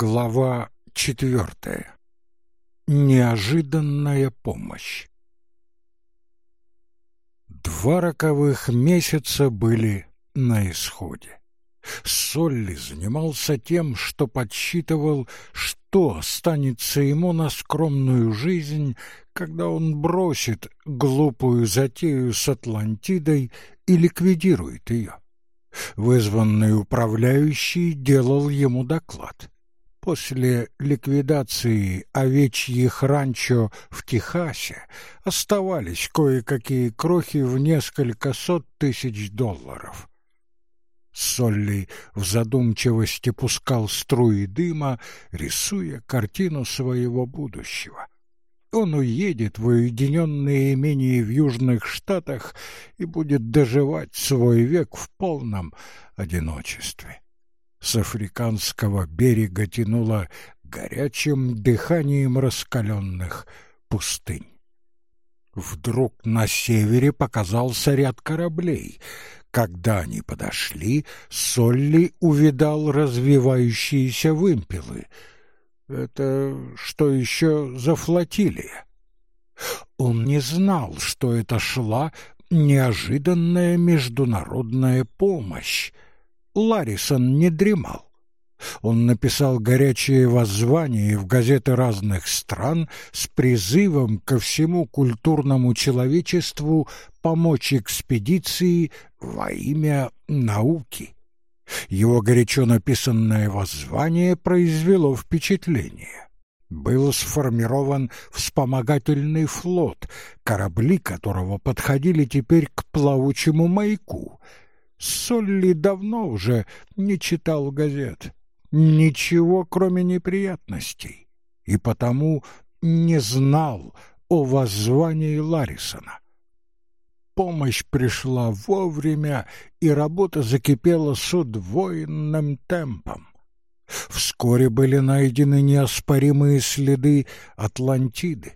Глава четвертая. Неожиданная помощь. Два роковых месяца были на исходе. Солли занимался тем, что подсчитывал, что останется ему на скромную жизнь, когда он бросит глупую затею с Атлантидой и ликвидирует ее. Вызванный управляющий делал ему доклад. После ликвидации овечьих ранчо в Техасе оставались кое-какие крохи в несколько сот тысяч долларов. Солли в задумчивости пускал струи дыма, рисуя картину своего будущего. Он уедет в уединенные имения в Южных Штатах и будет доживать свой век в полном одиночестве. С африканского берега тянуло горячим дыханием раскаленных пустынь. Вдруг на севере показался ряд кораблей. Когда они подошли, Солли увидал развивающиеся вымпелы. Это что еще за флотилия? Он не знал, что это шла неожиданная международная помощь. Ларисон не дремал. Он написал горячее воззвание в газеты разных стран с призывом ко всему культурному человечеству помочь экспедиции во имя науки. Его горячо написанное воззвание произвело впечатление. Был сформирован вспомогательный флот, корабли которого подходили теперь к плавучему маяку — Солли давно уже не читал газет. Ничего, кроме неприятностей. И потому не знал о воззвании Ларисона. Помощь пришла вовремя, и работа закипела с удвоенным темпом. Вскоре были найдены неоспоримые следы Атлантиды.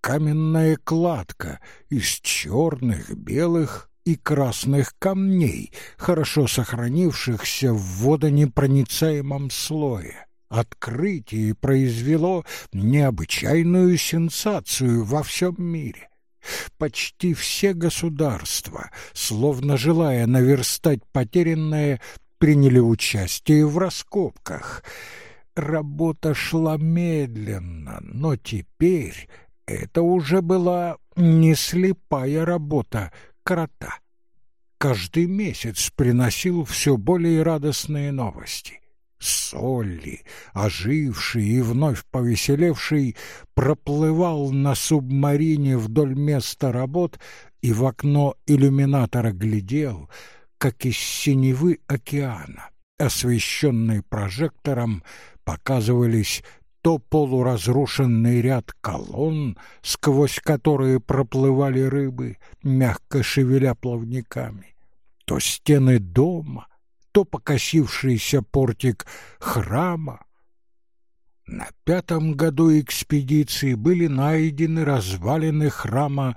Каменная кладка из черных, белых и красных камней, хорошо сохранившихся в водонепроницаемом слое. Открытие произвело необычайную сенсацию во всем мире. Почти все государства, словно желая наверстать потерянное, приняли участие в раскопках. Работа шла медленно, но теперь это уже была не слепая работа, крота. Каждый месяц приносил все более радостные новости. Солли, оживший и вновь повеселевший, проплывал на субмарине вдоль места работ и в окно иллюминатора глядел, как из синевы океана, освещенный прожектором, показывались то полуразрушенный ряд колонн, сквозь которые проплывали рыбы, мягко шевеля плавниками, то стены дома, то покосившийся портик храма. На пятом году экспедиции были найдены развалины храма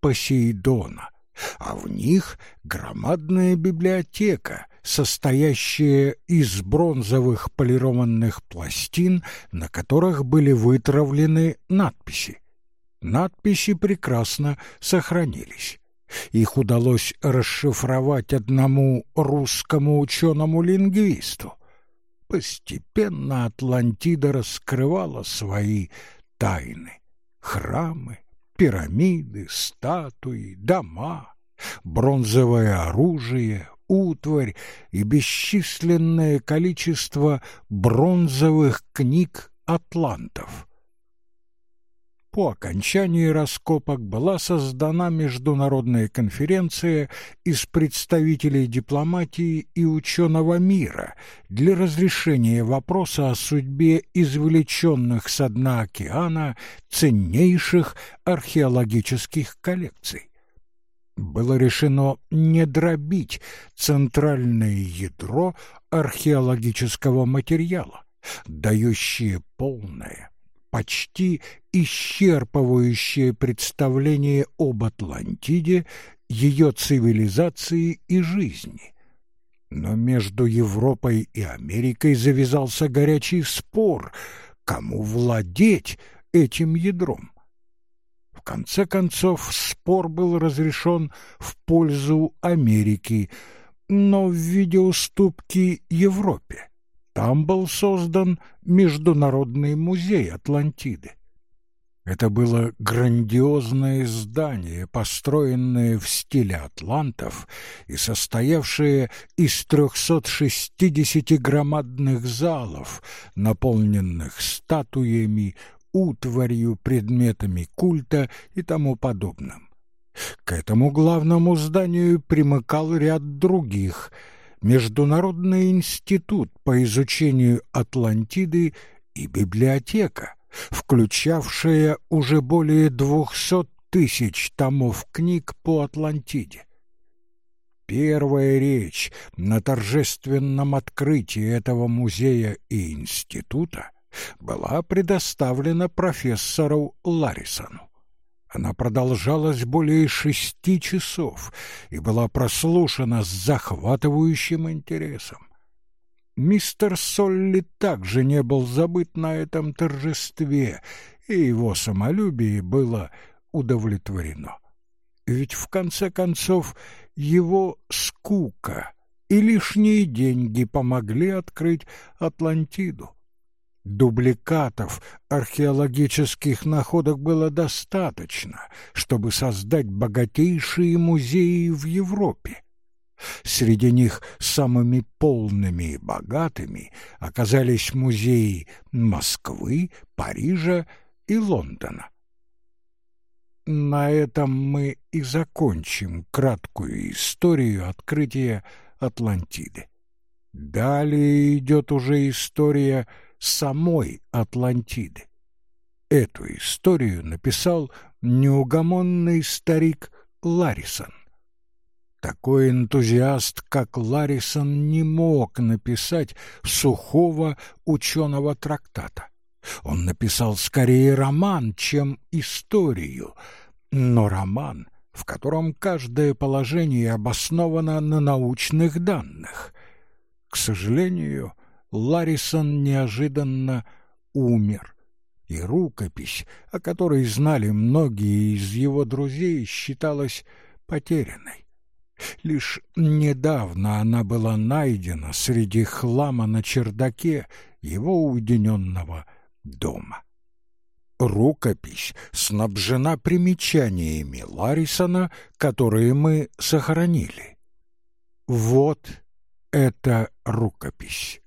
Посейдона, а в них громадная библиотека — состоящее из бронзовых полированных пластин, на которых были вытравлены надписи. Надписи прекрасно сохранились. Их удалось расшифровать одному русскому ученому-лингвисту. Постепенно Атлантида раскрывала свои тайны. Храмы, пирамиды, статуи, дома, бронзовое оружие, утварь и бесчисленное количество бронзовых книг атлантов. По окончании раскопок была создана международная конференция из представителей дипломатии и ученого мира для разрешения вопроса о судьбе извлеченных со дна океана ценнейших археологических коллекций было решено не дробить центральное ядро археологического материала, дающее полное, почти исчерпывающее представление об Атлантиде, ее цивилизации и жизни. Но между Европой и Америкой завязался горячий спор, кому владеть этим ядром. В конце концов, спор был разрешен в пользу Америки, но в виде уступки Европе. Там был создан Международный музей Атлантиды. Это было грандиозное здание, построенное в стиле атлантов и состоявшее из 360 громадных залов, наполненных статуями, утварью, предметами культа и тому подобным. К этому главному зданию примыкал ряд других – Международный институт по изучению Атлантиды и библиотека – включавшая уже более двухсот тысяч томов книг по Атлантиде. Первая речь на торжественном открытии этого музея и института была предоставлена профессору Ларисону. Она продолжалась более шести часов и была прослушана с захватывающим интересом. Мистер Солли также не был забыт на этом торжестве, и его самолюбие было удовлетворено. Ведь в конце концов его скука и лишние деньги помогли открыть Атлантиду. Дубликатов археологических находок было достаточно, чтобы создать богатейшие музеи в Европе. Среди них самыми полными и богатыми оказались музеи Москвы, Парижа и Лондона. На этом мы и закончим краткую историю открытия Атлантиды. Далее идет уже история самой Атлантиды. Эту историю написал неугомонный старик Ларисон. Такой энтузиаст, как Ларисон, не мог написать сухого ученого трактата. Он написал скорее роман, чем историю, но роман, в котором каждое положение обосновано на научных данных. К сожалению, Ларисон неожиданно умер, и рукопись, о которой знали многие из его друзей, считалась потерянной. Лишь недавно она была найдена среди хлама на чердаке его уединенного дома. Рукопись снабжена примечаниями Ларисона, которые мы сохранили. Вот эта рукопись.